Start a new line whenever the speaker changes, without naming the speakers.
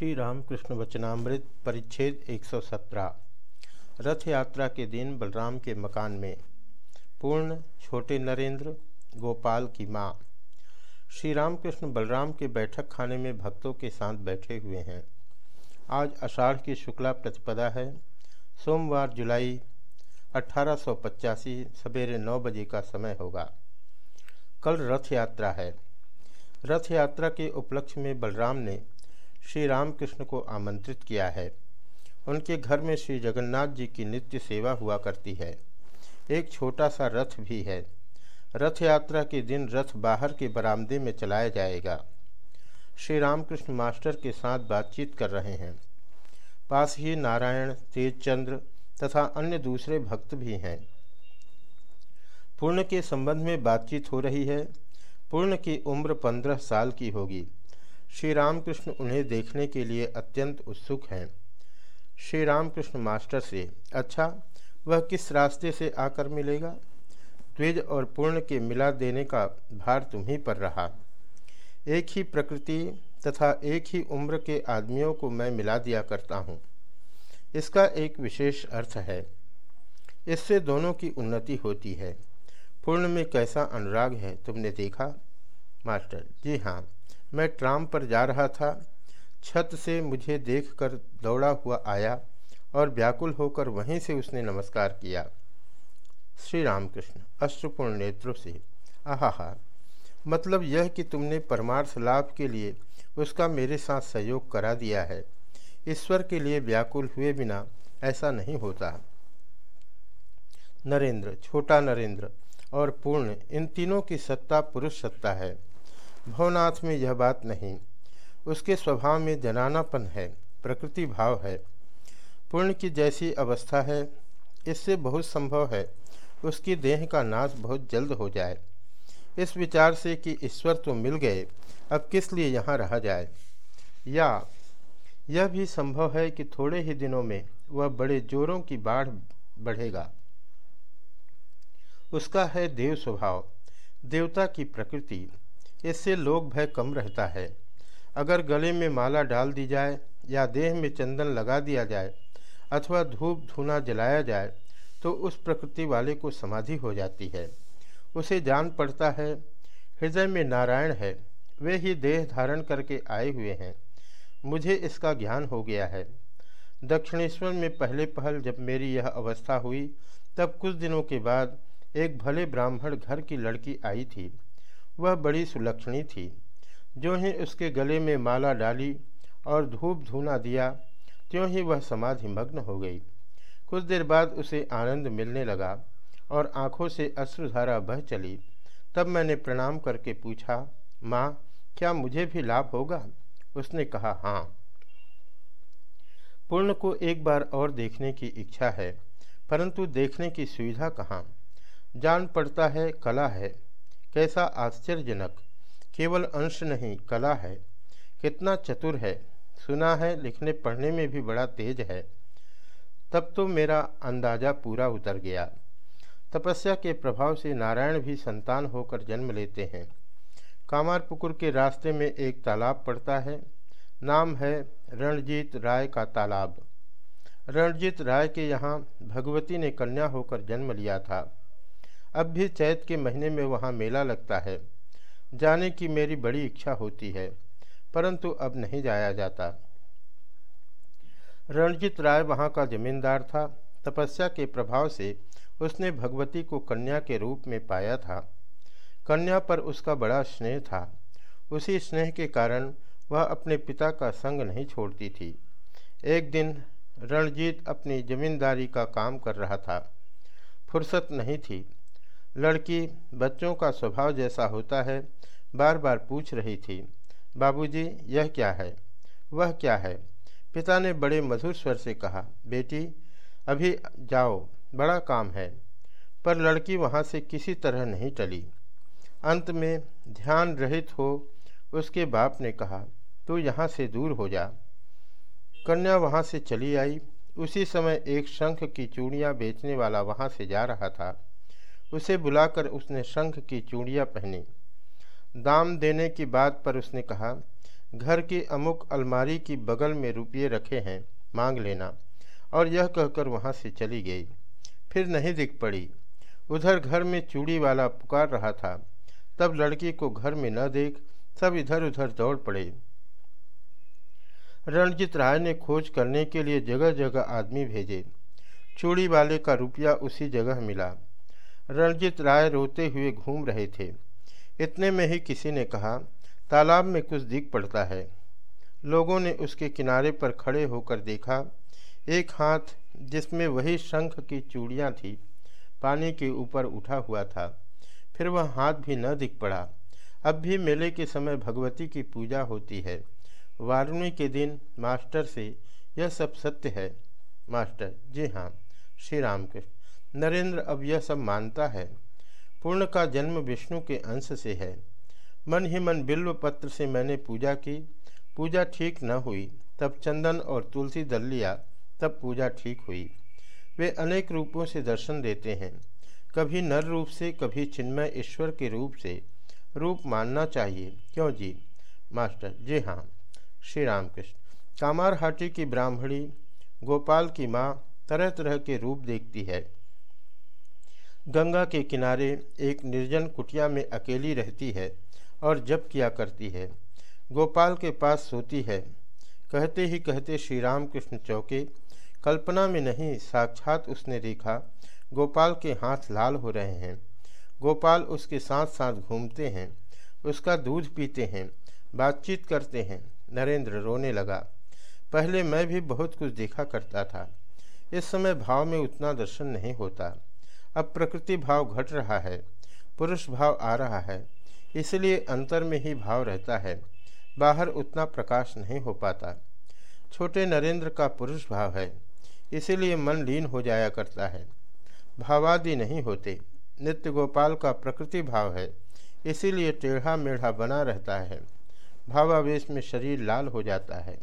श्री रामकृष्ण वचनामृत परिच्छेद 117 रथ यात्रा के दिन बलराम के मकान में पूर्ण छोटे नरेंद्र गोपाल की माँ। श्री रामकृष्ण बलराम के बैठक खाने में भक्तों के साथ बैठे हुए हैं। आज आषाढ़ की शुक्ला प्रतिपदा है। सोमवार जुलाई अठारह सौ पचासी, सवेरे नौ बजे का समय होगा। कल रथ यात्रा है। रथ यात्रा के उपलक्ष्य में बलराम ने श्री रामकृष्ण को आमंत्रित किया है। उनके घर में श्री जगन्नाथ जी की नित्य सेवा हुआ करती है। एक छोटा सा रथ भी है। रथ यात्रा के दिन रथ बाहर के बरामदे में चलाया जाएगा। श्री रामकृष्ण मास्टर के साथ बातचीत कर रहे हैं। पास ही नारायण, तेजचंद्र तथा अन्य दूसरे भक्त भी हैं। पूर्ण के संबंध में बातचीत हो रही है। पूर्ण की उम्र पंद्रह साल की होगी। श्री रामकृष्ण उन्हें देखने के लिए अत्यंत उत्सुक हैं। श्री रामकृष्ण मास्टर से अच्छा वह किस रास्ते से आकर मिलेगा? द्विज और पूर्ण के मिला देने का भार तुम्ही पर रहा। एक ही प्रकृति तथा एक ही उम्र के आदमियों को मैं मिला दिया करता हूँ। इसका एक विशेष अर्थ है। इससे दोनों की उन्नति होती है। पूर्ण में कैसा अनुराग है तुमने देखा? मास्टर, जी हाँ मैं ट्राम पर जा रहा था। छत से मुझे देखकर दौड़ा हुआ आया और व्याकुल होकर वहीं से उसने नमस्कार किया। श्री रामकृष्ण अश्रुपूर्ण नेत्रों से आहा मतलब यह कि तुमने परमार्थ लाभ के लिए उसका मेरे साथ सहयोग करा दिया है। ईश्वर के लिए व्याकुल हुए बिना ऐसा नहीं होता। नरेंद्र, छोटा नरेंद्र और पूर्ण, इन तीनों की सत्ता पुरुष सत्ता है। भवनाथ में यह बात नहीं। उसके स्वभाव में जनानापन है, प्रकृति भाव है। पूर्ण की जैसी अवस्था है, इससे बहुत संभव है उसकी देह का नाश बहुत जल्द हो जाए। इस विचार से कि ईश्वर तो मिल गए, अब किस लिए यहाँ रहा जाए? या, यह भी संभव है कि थोड़े ही दिनों में वह बड़े जोरों की बाढ़ बढ़ेगा। उसका है देव स्वभाव, देवता की प्रकृति। इससे लोग भय कम रहता है। अगर गले में माला डाल दी जाए या देह में चंदन लगा दिया जाए अथवा धूप धुना जलाया जाए तो उस प्रकृति वाले को समाधि हो जाती है। उसे जान पड़ता है, हृदय में नारायण है, वे ही देह धारण करके आए हुए हैं। मुझे इसका ज्ञान हो गया है। दक्षिणेश्वर में पहले पहल जब मेरी यह अवस्था हुई, तब कुछ दिनों के बाद एक भले ब्राह्मण घर की लड़की आई थी। वह बड़ी सुलक्षणी थी। जो ही उसके गले में माला डाली और धूप धूना दिया, त्यों ही वह समाधि मग्न हो गई। कुछ देर बाद उसे आनंद मिलने लगा और आँखों से अश्रुधारा बह चली। तब मैंने प्रणाम करके पूछा, माँ, क्या मुझे भी लाभ होगा? उसने कहा हाँ। पूर्ण को एक बार और देखने की इच्छा है, परंतु देखने की सुविधा कहाँ? जान पड़ता है, कला है। कैसा आश्चर्यजनक। केवल अंश नहीं, कला है। कितना चतुर है। सुना है, लिखने, पढ़ने में भी बड़ा तेज है। तब तो मेरा अंदाज़ा पूरा उतर गया। तपस्या के प्रभाव से नारायण भी संतान होकर जन्म लेते हैं। कामारपुकुर के रास्ते में एक तालाब पड़ता है। नाम है रणजीत राय का तालाब। रणजीत राय के यहाँ भगवती ने कन्या होकर जन्म लिया था। अब भी चैत के महीने में वहाँ मेला लगता है। जाने की मेरी बड़ी इच्छा होती है, परंतु अब नहीं जाया जाता। रणजीत राय वहाँ का जमींदार था। तपस्या के प्रभाव से उसने भगवती को कन्या के रूप में पाया था। कन्या पर उसका बड़ा स्नेह था। उसी स्नेह के कारण वह अपने पिता का संग नहीं छोड़ती थी। एक दिन रणजीत अपनी जमींदारी का काम कर रहा था। फुर्सत नहीं थी। लड़की बच्चों का स्वभाव जैसा होता है बार बार पूछ रही थी, बाबूजी, यह क्या है? वह क्या है? पिता ने बड़े मधुर स्वर से कहा, बेटी, अभी जाओ, बड़ा काम है। पर लड़की वहाँ से किसी तरह नहीं टली। अंत में ध्यान रहित हो उसके बाप ने कहा, तू यहाँ से दूर हो जा। कन्या वहाँ से चली आई। उसी समय एक शंख की चूड़ियाँ बेचने वाला वहाँ से जा रहा था। उसे बुलाकर उसने शंख की चूड़ियाँ पहनी। दाम देने की बात पर उसने कहा, घर की अमुक अलमारी की बगल में रुपये रखे हैं, मांग लेना। और यह कहकर वहाँ से चली गई। फिर नहीं दिख पड़ी। उधर घर में चूड़ी वाला पुकार रहा था। तब लड़की को घर में न देख सब इधर उधर दौड़ पड़े। रणजीत राय ने खोज करने के लिए जगह जगह आदमी भेजे। चूड़ी वाले का रुपया उसी जगह मिला। रणजीत राय रोते हुए घूम रहे थे। इतने में ही किसी ने कहा, तालाब में कुछ दिख पड़ता है। लोगों ने उसके किनारे पर खड़े होकर देखा, एक हाथ जिसमें वही शंख की चूड़ियाँ थी, पानी के ऊपर उठा हुआ था। फिर वह हाथ भी न दिख पड़ा। अब भी मेले के समय भगवती की पूजा होती है। वारुणी के दिन मास्टर से, यह सब सत्य है, मास्टर। जी हाँ श्री राम कृष्ण नरेंद्र अब यह सब मानता है। पूर्ण का जन्म विष्णु के अंश से है। मन ही मन बिल्व पत्र से मैंने पूजा की। पूजा ठीक न हुई, तब चंदन और तुलसी दल लिया, तब पूजा ठीक हुई। वे अनेक रूपों से दर्शन देते हैं। कभी नर रूप से, कभी चिन्मय ईश्वर के रूप से। रूप मानना चाहिए। क्यों जी? मास्टर जी हाँ श्री राम कृष्ण कामारहाटी की ब्राह्मणी, गोपाल की माँ तरह तरह के रूप देखती है। गंगा के किनारे एक निर्जन कुटिया में अकेली रहती है और जप किया करती है। गोपाल के पास सोती है। कहते ही कहते श्री राम कृष्ण चौके, कल्पना में नहीं, साक्षात उसने देखा गोपाल के हाथ लाल हो रहे हैं। गोपाल उसके साथ साथ घूमते हैं, उसका दूध पीते हैं, बातचीत करते हैं। नरेंद्र रोने लगा। पहले मैं भी बहुत कुछ देखा करता था। इस समय भाव में उतना दर्शन नहीं होता। अब प्रकृति भाव घट रहा है, पुरुष भाव आ रहा है, इसलिए अंतर में ही भाव रहता है। बाहर उतना प्रकाश नहीं हो पाता। छोटे नरेंद्र का पुरुष भाव है, इसीलिए मन लीन हो जाया करता है। भावादि नहीं होते, नित्य गोपाल का प्रकृति भाव है, इसीलिए टेढ़ा मेढ़ा बना रहता है। भावावेश में शरीर लाल हो जाता है।